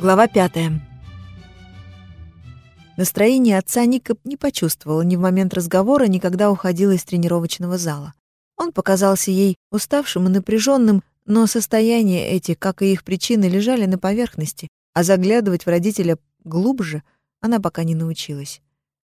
Глава пятая. Настроение отца Ника не почувствовала ни в момент разговора, ни когда уходила из тренировочного зала. Он показался ей уставшим и напряженным, но состояния эти, как и их причины, лежали на поверхности, а заглядывать в родителя глубже она пока не научилась.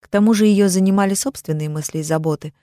К тому же ее занимали собственные мысли и заботы,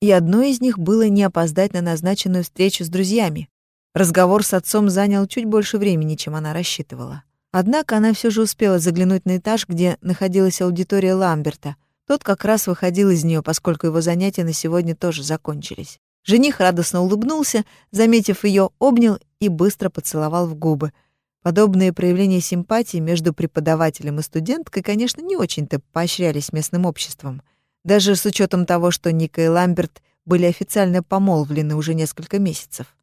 и одной из них было не опоздать на назначенную встречу с друзьями. Разговор с отцом занял чуть больше времени, чем она рассчитывала. Однако она все же успела заглянуть на этаж, где находилась аудитория Ламберта. Тот как раз выходил из нее, поскольку его занятия на сегодня тоже закончились. Жених радостно улыбнулся, заметив ее, обнял и быстро поцеловал в губы. Подобные проявления симпатии между преподавателем и студенткой, конечно, не очень-то поощрялись местным обществом. Даже с учетом того, что Ника и Ламберт были официально помолвлены уже несколько месяцев.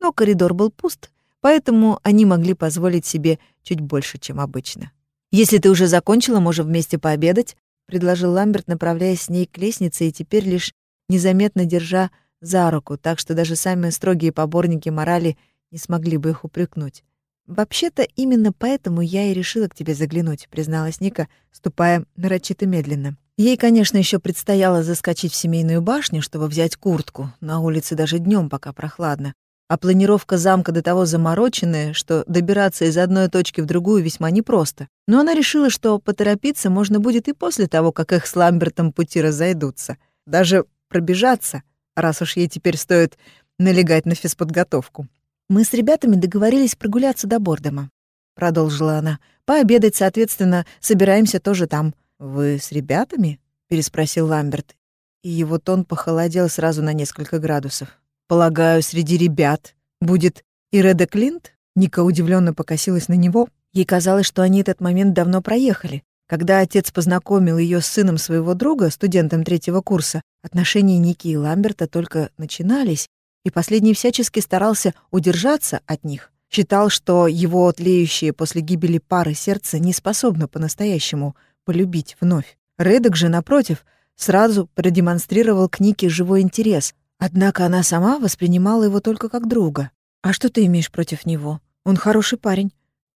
Но коридор был пуст, поэтому они могли позволить себе чуть больше, чем обычно. «Если ты уже закончила, можем вместе пообедать», — предложил Ламберт, направляясь с ней к лестнице и теперь лишь незаметно держа за руку, так что даже самые строгие поборники морали не смогли бы их упрекнуть. «Вообще-то именно поэтому я и решила к тебе заглянуть», — призналась Ника, ступая нарочито медленно. Ей, конечно, еще предстояло заскочить в семейную башню, чтобы взять куртку. На улице даже днем пока прохладно а планировка замка до того замороченная, что добираться из одной точки в другую весьма непросто. Но она решила, что поторопиться можно будет и после того, как их с Ламбертом пути разойдутся. Даже пробежаться, раз уж ей теперь стоит налегать на физподготовку. «Мы с ребятами договорились прогуляться до Бордома», — продолжила она. «Пообедать, соответственно, собираемся тоже там». «Вы с ребятами?» — переспросил Ламберт. И его тон похолодел сразу на несколько градусов. Полагаю, среди ребят будет и Реда Клинт? Ника удивленно покосилась на него. Ей казалось, что они этот момент давно проехали. Когда отец познакомил ее с сыном своего друга, студентом третьего курса, отношения Ники и Ламберта только начинались, и последний всячески старался удержаться от них. Считал, что его тлеющее после гибели пары сердце не способно по-настоящему полюбить вновь. Редок же, напротив, сразу продемонстрировал к Нике живой интерес, Однако она сама воспринимала его только как друга. «А что ты имеешь против него? Он хороший парень.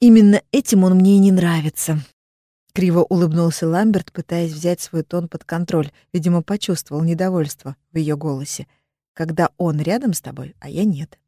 Именно этим он мне и не нравится». Криво улыбнулся Ламберт, пытаясь взять свой тон под контроль. Видимо, почувствовал недовольство в ее голосе. «Когда он рядом с тобой, а я нет».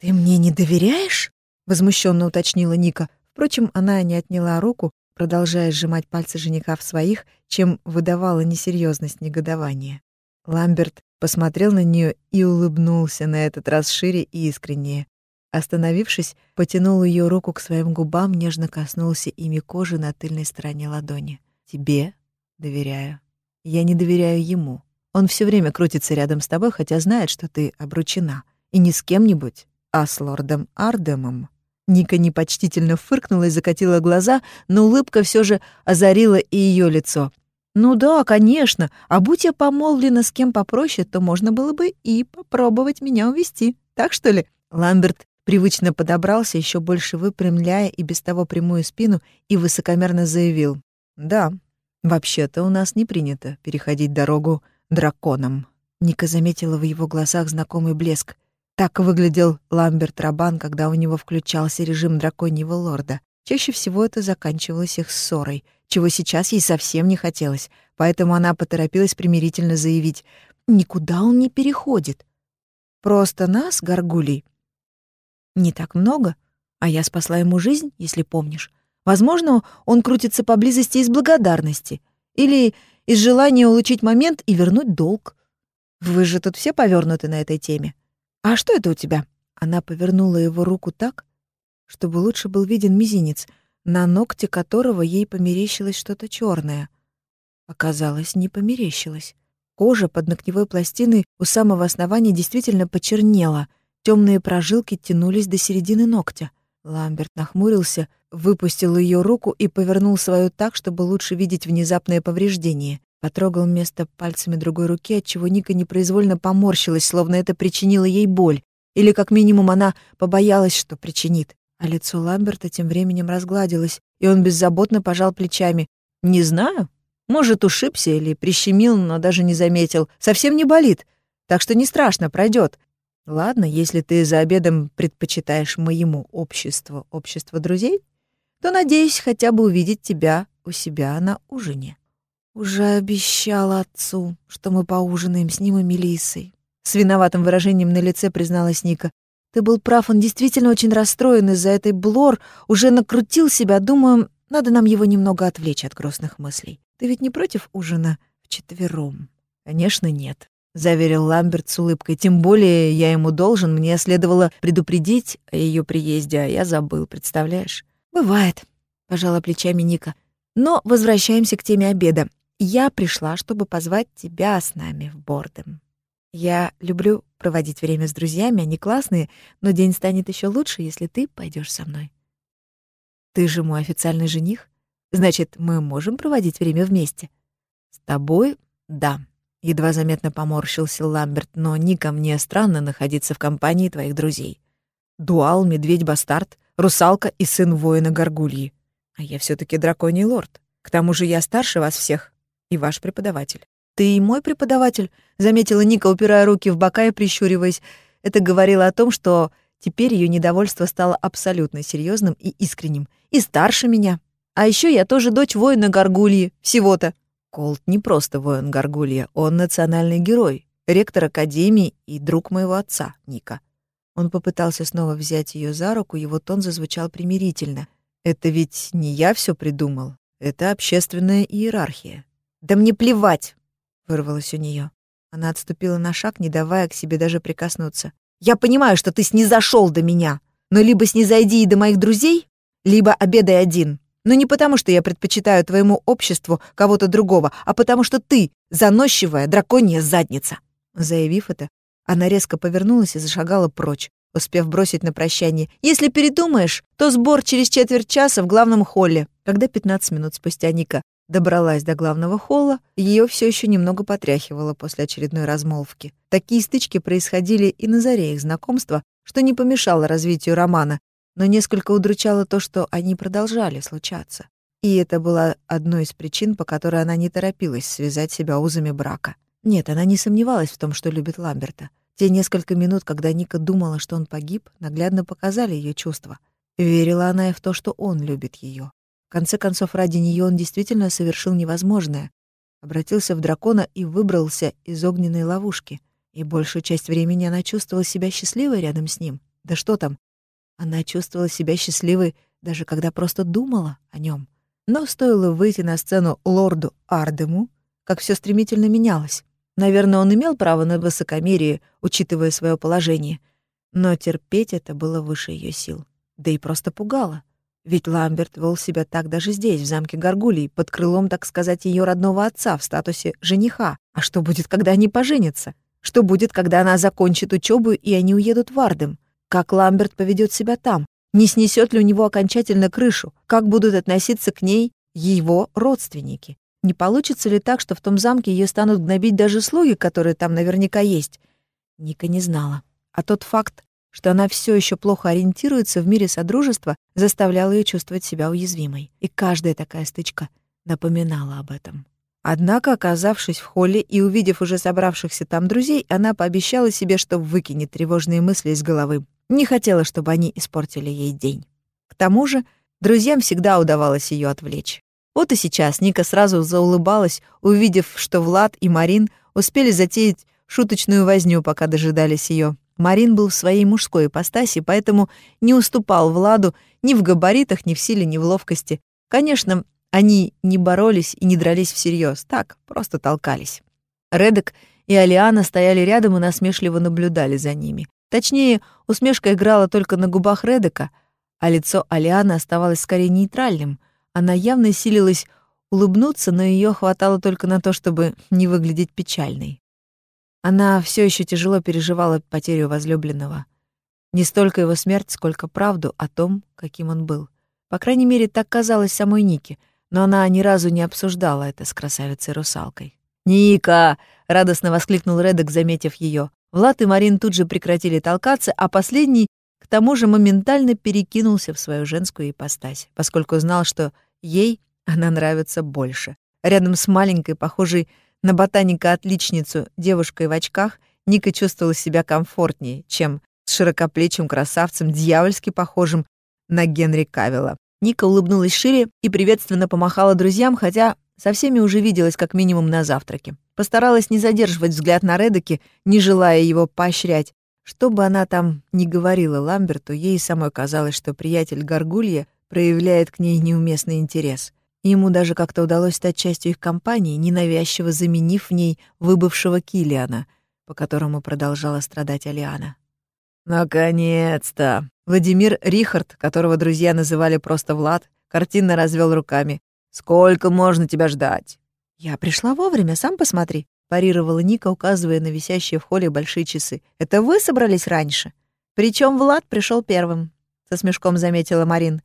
«Ты мне не доверяешь?» — возмущенно уточнила Ника. Впрочем, она не отняла руку, продолжая сжимать пальцы жениха в своих, чем выдавала несерьезность негодования. Ламберт посмотрел на нее и улыбнулся на этот раз шире и искреннее. Остановившись, потянул ее руку к своим губам, нежно коснулся ими кожи на тыльной стороне ладони. «Тебе доверяю. Я не доверяю ему. Он все время крутится рядом с тобой, хотя знает, что ты обручена. И не с кем-нибудь, а с лордом Ардемом». Ника непочтительно фыркнула и закатила глаза, но улыбка все же озарила и ее лицо. Ну да, конечно. А будь я помолвлена с кем попроще, то можно было бы и попробовать меня увести. Так что ли? Ламберт привычно подобрался, еще больше выпрямляя и без того прямую спину, и высокомерно заявил. «Да, вообще-то у нас не принято переходить дорогу драконам». Ника заметила в его глазах знакомый блеск. Так выглядел Ламберт Рабан, когда у него включался режим драконьего лорда. Чаще всего это заканчивалось их ссорой — чего сейчас ей совсем не хотелось, поэтому она поторопилась примирительно заявить, «Никуда он не переходит. Просто нас, горгулей, не так много, а я спасла ему жизнь, если помнишь. Возможно, он крутится поблизости из благодарности или из желания улучшить момент и вернуть долг. Вы же тут все повернуты на этой теме. А что это у тебя?» Она повернула его руку так, чтобы лучше был виден мизинец — на ногте которого ей померещилось что-то черное. Оказалось, не померещилось. Кожа под ногтевой пластиной у самого основания действительно почернела, темные прожилки тянулись до середины ногтя. Ламберт нахмурился, выпустил ее руку и повернул свою так, чтобы лучше видеть внезапное повреждение. Потрогал место пальцами другой руки, отчего Ника непроизвольно поморщилась, словно это причинило ей боль. Или, как минимум, она побоялась, что причинит. А лицо Ламберта тем временем разгладилось, и он беззаботно пожал плечами. «Не знаю. Может, ушибся или прищемил, но даже не заметил. Совсем не болит. Так что не страшно, пройдет. Ладно, если ты за обедом предпочитаешь моему обществу общество друзей, то надеюсь хотя бы увидеть тебя у себя на ужине». «Уже обещала отцу, что мы поужинаем с ним и Мелиссой», — с виноватым выражением на лице призналась Ника. «Ты был прав, он действительно очень расстроен из-за этой Блор, уже накрутил себя, думаю, надо нам его немного отвлечь от грустных мыслей. Ты ведь не против ужина вчетвером?» «Конечно, нет», — заверил Ламберт с улыбкой. «Тем более я ему должен, мне следовало предупредить о ее приезде, а я забыл, представляешь?» «Бывает», — пожала плечами Ника. «Но возвращаемся к теме обеда. Я пришла, чтобы позвать тебя с нами в Бордем. Я люблю проводить время с друзьями, они классные, но день станет еще лучше, если ты пойдешь со мной. Ты же мой официальный жених, значит, мы можем проводить время вместе. С тобой — да, Едва заметно поморщился Ламберт, но Ника мне странно находиться в компании твоих друзей. Дуал, медведь-бастард, русалка и сын воина Горгульи. А я все таки драконий лорд. К тому же я старше вас всех и ваш преподаватель. Ты и мой преподаватель, заметила Ника, упирая руки в бока и прищуриваясь. Это говорило о том, что теперь ее недовольство стало абсолютно серьезным и искренним. И старше меня. А еще я тоже дочь воина Горгульи, всего-то. Колт не просто воин Гаргулья, он национальный герой, ректор Академии и друг моего отца, Ника. Он попытался снова взять ее за руку, его тон зазвучал примирительно. «Это ведь не я все придумал, это общественная иерархия». «Да мне плевать!» — вырвалось у нее. Она отступила на шаг, не давая к себе даже прикоснуться. «Я понимаю, что ты снизошел до меня, но либо снизойди и до моих друзей, либо обедай один. Но не потому, что я предпочитаю твоему обществу кого-то другого, а потому что ты — заносчивая драконья задница». Заявив это, она резко повернулась и зашагала прочь, успев бросить на прощание. «Если передумаешь, то сбор через четверть часа в главном холле». Когда 15 минут спустя Ника добралась до главного холла, ее все еще немного потряхивало после очередной размолвки. Такие стычки происходили и на заре их знакомства, что не помешало развитию романа, но несколько удручало то, что они продолжали случаться. И это была одной из причин, по которой она не торопилась связать себя узами брака. Нет, она не сомневалась в том, что любит Ламберта. Те несколько минут, когда Ника думала, что он погиб, наглядно показали ее чувства. Верила она и в то, что он любит ее. В конце концов, ради нее он действительно совершил невозможное. Обратился в дракона и выбрался из огненной ловушки. И большую часть времени она чувствовала себя счастливой рядом с ним. Да что там, она чувствовала себя счастливой, даже когда просто думала о нем. Но стоило выйти на сцену лорду Ардему, как все стремительно менялось. Наверное, он имел право на высокомерие, учитывая свое положение. Но терпеть это было выше ее сил. Да и просто пугало. Ведь Ламберт вел себя так даже здесь, в замке Гаргулий, под крылом, так сказать, ее родного отца в статусе жениха. А что будет, когда они поженятся? Что будет, когда она закончит учебу и они уедут в Ардем? Как Ламберт поведет себя там? Не снесет ли у него окончательно крышу? Как будут относиться к ней его родственники? Не получится ли так, что в том замке ее станут гнобить даже слуги, которые там наверняка есть? Ника не знала. А тот факт, что она все еще плохо ориентируется в мире содружества, заставлял ее чувствовать себя уязвимой. И каждая такая стычка напоминала об этом. Однако, оказавшись в холле и увидев уже собравшихся там друзей, она пообещала себе, что выкинет тревожные мысли из головы. Не хотела, чтобы они испортили ей день. К тому же, друзьям всегда удавалось ее отвлечь. Вот и сейчас Ника сразу заулыбалась, увидев, что Влад и Марин успели затеять шуточную возню, пока дожидались ее. Марин был в своей мужской ипостаси, поэтому не уступал Владу ни в габаритах, ни в силе, ни в ловкости. Конечно, они не боролись и не дрались всерьез, так, просто толкались. Редек и Алиана стояли рядом и насмешливо наблюдали за ними. Точнее, усмешка играла только на губах Редека, а лицо Алианы оставалось скорее нейтральным. Она явно силилась улыбнуться, но ее хватало только на то, чтобы не выглядеть печальной. Она все еще тяжело переживала потерю возлюбленного. Не столько его смерть, сколько правду о том, каким он был. По крайней мере, так казалось самой Нике, но она ни разу не обсуждала это с красавицей-русалкой. «Ника!» — радостно воскликнул Редек, заметив ее. Влад и Марин тут же прекратили толкаться, а последний, к тому же, моментально перекинулся в свою женскую ипостась, поскольку знал, что ей она нравится больше. Рядом с маленькой, похожей на ботаника-отличницу, девушкой в очках, Ника чувствовала себя комфортнее, чем с широкоплечим красавцем, дьявольски похожим на Генри Кавилла. Ника улыбнулась шире и приветственно помахала друзьям, хотя со всеми уже виделась как минимум на завтраке. Постаралась не задерживать взгляд на Редеки, не желая его поощрять. Что бы она там ни говорила Ламберту, ей самой казалось, что приятель Гаргулья проявляет к ней неуместный интерес. Ему даже как-то удалось стать частью их компании, ненавязчиво заменив в ней выбывшего Килиана, по которому продолжала страдать Алиана. «Наконец-то!» Владимир Рихард, которого друзья называли просто Влад, картинно развел руками. «Сколько можно тебя ждать?» «Я пришла вовремя, сам посмотри», — парировала Ника, указывая на висящие в холле большие часы. «Это вы собрались раньше?» Причем Влад пришел первым, — со смешком заметила Марин.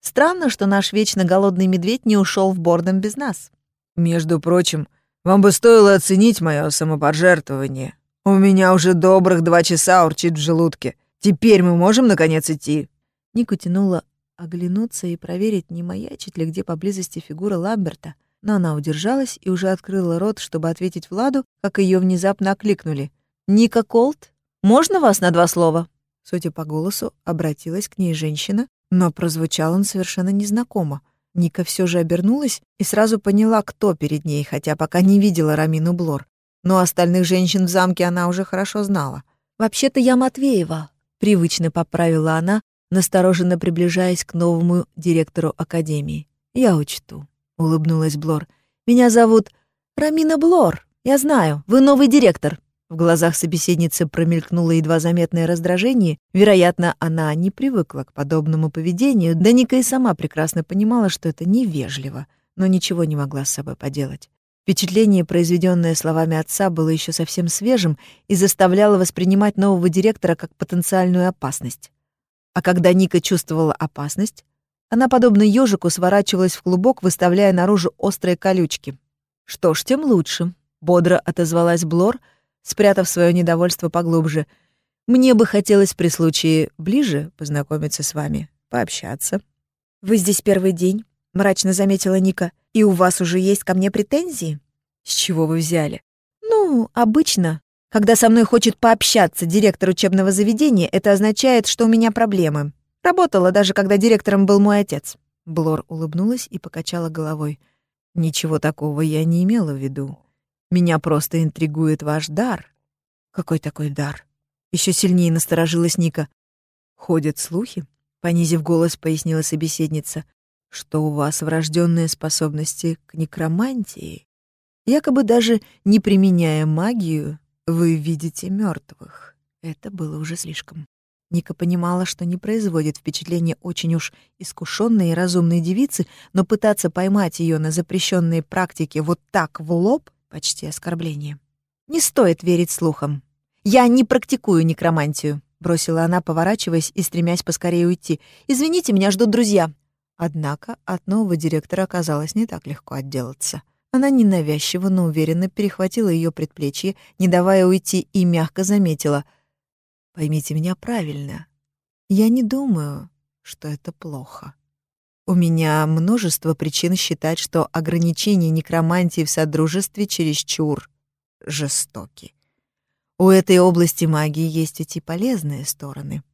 «Странно, что наш вечно голодный медведь не ушел в бордом без нас». «Между прочим, вам бы стоило оценить мое самопожертвование. У меня уже добрых два часа урчит в желудке. Теперь мы можем, наконец, идти». Ника тянула оглянуться и проверить, не маячит ли где поблизости фигура Ламберта, но она удержалась и уже открыла рот, чтобы ответить Владу, как ее внезапно окликнули. «Ника Колт, можно вас на два слова?» Судя по голосу, обратилась к ней женщина, но прозвучал он совершенно незнакомо. Ника все же обернулась и сразу поняла, кто перед ней, хотя пока не видела Рамину Блор. Но остальных женщин в замке она уже хорошо знала. «Вообще-то я Матвеева», — привычно поправила она, настороженно приближаясь к новому директору академии. «Я учту», — улыбнулась Блор. «Меня зовут Рамина Блор. Я знаю, вы новый директор». В глазах собеседницы промелькнуло едва заметное раздражение. Вероятно, она не привыкла к подобному поведению, да Ника и сама прекрасно понимала, что это невежливо, но ничего не могла с собой поделать. Впечатление, произведенное словами отца, было еще совсем свежим и заставляло воспринимать нового директора как потенциальную опасность. А когда Ника чувствовала опасность, она, подобно ежику, сворачивалась в клубок, выставляя наружу острые колючки. «Что ж, тем лучше», — бодро отозвалась Блор, спрятав свое недовольство поглубже. «Мне бы хотелось при случае ближе познакомиться с вами, пообщаться». «Вы здесь первый день», — мрачно заметила Ника, «и у вас уже есть ко мне претензии?» «С чего вы взяли?» «Ну, обычно когда со мной хочет пообщаться директор учебного заведения, это означает, что у меня проблемы. Работала даже, когда директором был мой отец». Блор улыбнулась и покачала головой. «Ничего такого я не имела в виду. Меня просто интригует ваш дар». «Какой такой дар?» Еще сильнее насторожилась Ника. «Ходят слухи», — понизив голос, пояснила собеседница, «что у вас врожденные способности к некромантии. Якобы даже не применяя магию, вы видите мертвых. Это было уже слишком. Ника понимала, что не производит впечатление очень уж искушенной и разумной девицы, но пытаться поймать ее на запрещенные практики вот так в лоб — почти оскорбление. «Не стоит верить слухам. Я не практикую некромантию», — бросила она, поворачиваясь и стремясь поскорее уйти. «Извините, меня ждут друзья». Однако от нового директора оказалось не так легко отделаться. Она ненавязчиво, но уверенно перехватила ее предплечье, не давая уйти, и мягко заметила. «Поймите меня правильно. Я не думаю, что это плохо. У меня множество причин считать, что ограничения некромантии в содружестве чересчур жестоки. У этой области магии есть ведь и полезные стороны.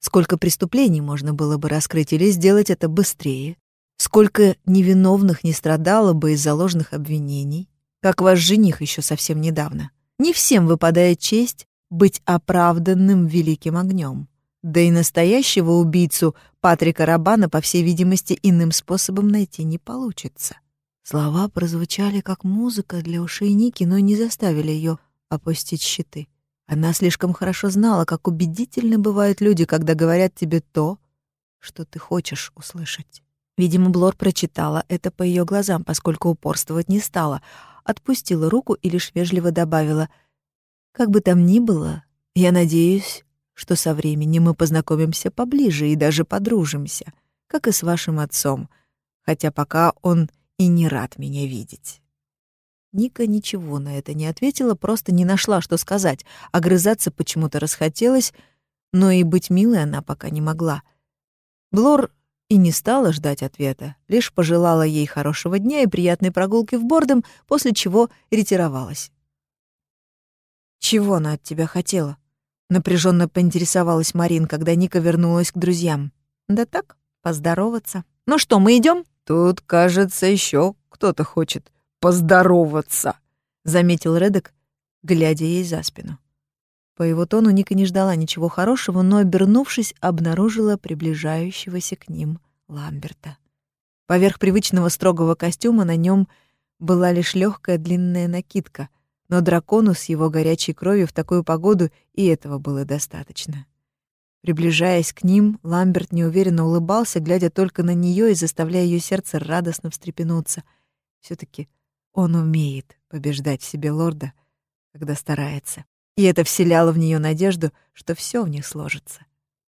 Сколько преступлений можно было бы раскрыть или сделать это быстрее, Сколько невиновных не страдало бы из-за ложных обвинений, как ваш жених еще совсем недавно. Не всем выпадает честь быть оправданным великим огнем. Да и настоящего убийцу Патрика Рабана, по всей видимости, иным способом найти не получится. Слова прозвучали как музыка для ушей Ники, но не заставили ее опустить щиты. Она слишком хорошо знала, как убедительны бывают люди, когда говорят тебе то, что ты хочешь услышать. Видимо, Блор прочитала это по ее глазам, поскольку упорствовать не стала, отпустила руку и лишь вежливо добавила, «Как бы там ни было, я надеюсь, что со временем мы познакомимся поближе и даже подружимся, как и с вашим отцом, хотя пока он и не рад меня видеть». Ника ничего на это не ответила, просто не нашла, что сказать. Огрызаться почему-то расхотелось, но и быть милой она пока не могла. Блор и не стала ждать ответа, лишь пожелала ей хорошего дня и приятной прогулки в Бордом, после чего ретировалась. «Чего она от тебя хотела?» — напряженно поинтересовалась Марин, когда Ника вернулась к друзьям. «Да так, поздороваться. Ну что, мы идем? Тут, кажется, еще кто-то хочет поздороваться, заметил Редек, глядя ей за спину. По его тону Ника не ждала ничего хорошего, но, обернувшись, обнаружила приближающегося к ним Ламберта. Поверх привычного строгого костюма на нем была лишь легкая длинная накидка, но дракону с его горячей кровью в такую погоду и этого было достаточно. Приближаясь к ним, Ламберт неуверенно улыбался, глядя только на нее и заставляя ее сердце радостно встрепенуться. все таки он умеет побеждать в себе лорда, когда старается. И это вселяло в нее надежду, что все в них сложится.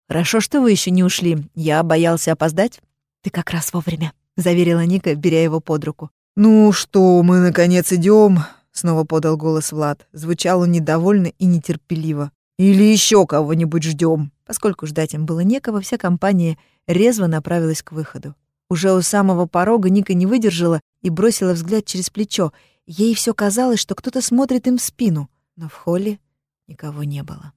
«Хорошо, что вы еще не ушли. Я боялся опоздать». «Ты как раз вовремя», — заверила Ника, беря его под руку. «Ну что, мы, наконец, идем, снова подал голос Влад. Звучал он недовольно и нетерпеливо. «Или еще кого-нибудь ждем. Поскольку ждать им было некого, вся компания резво направилась к выходу. Уже у самого порога Ника не выдержала и бросила взгляд через плечо. Ей все казалось, что кто-то смотрит им в спину, но в холле никого не было.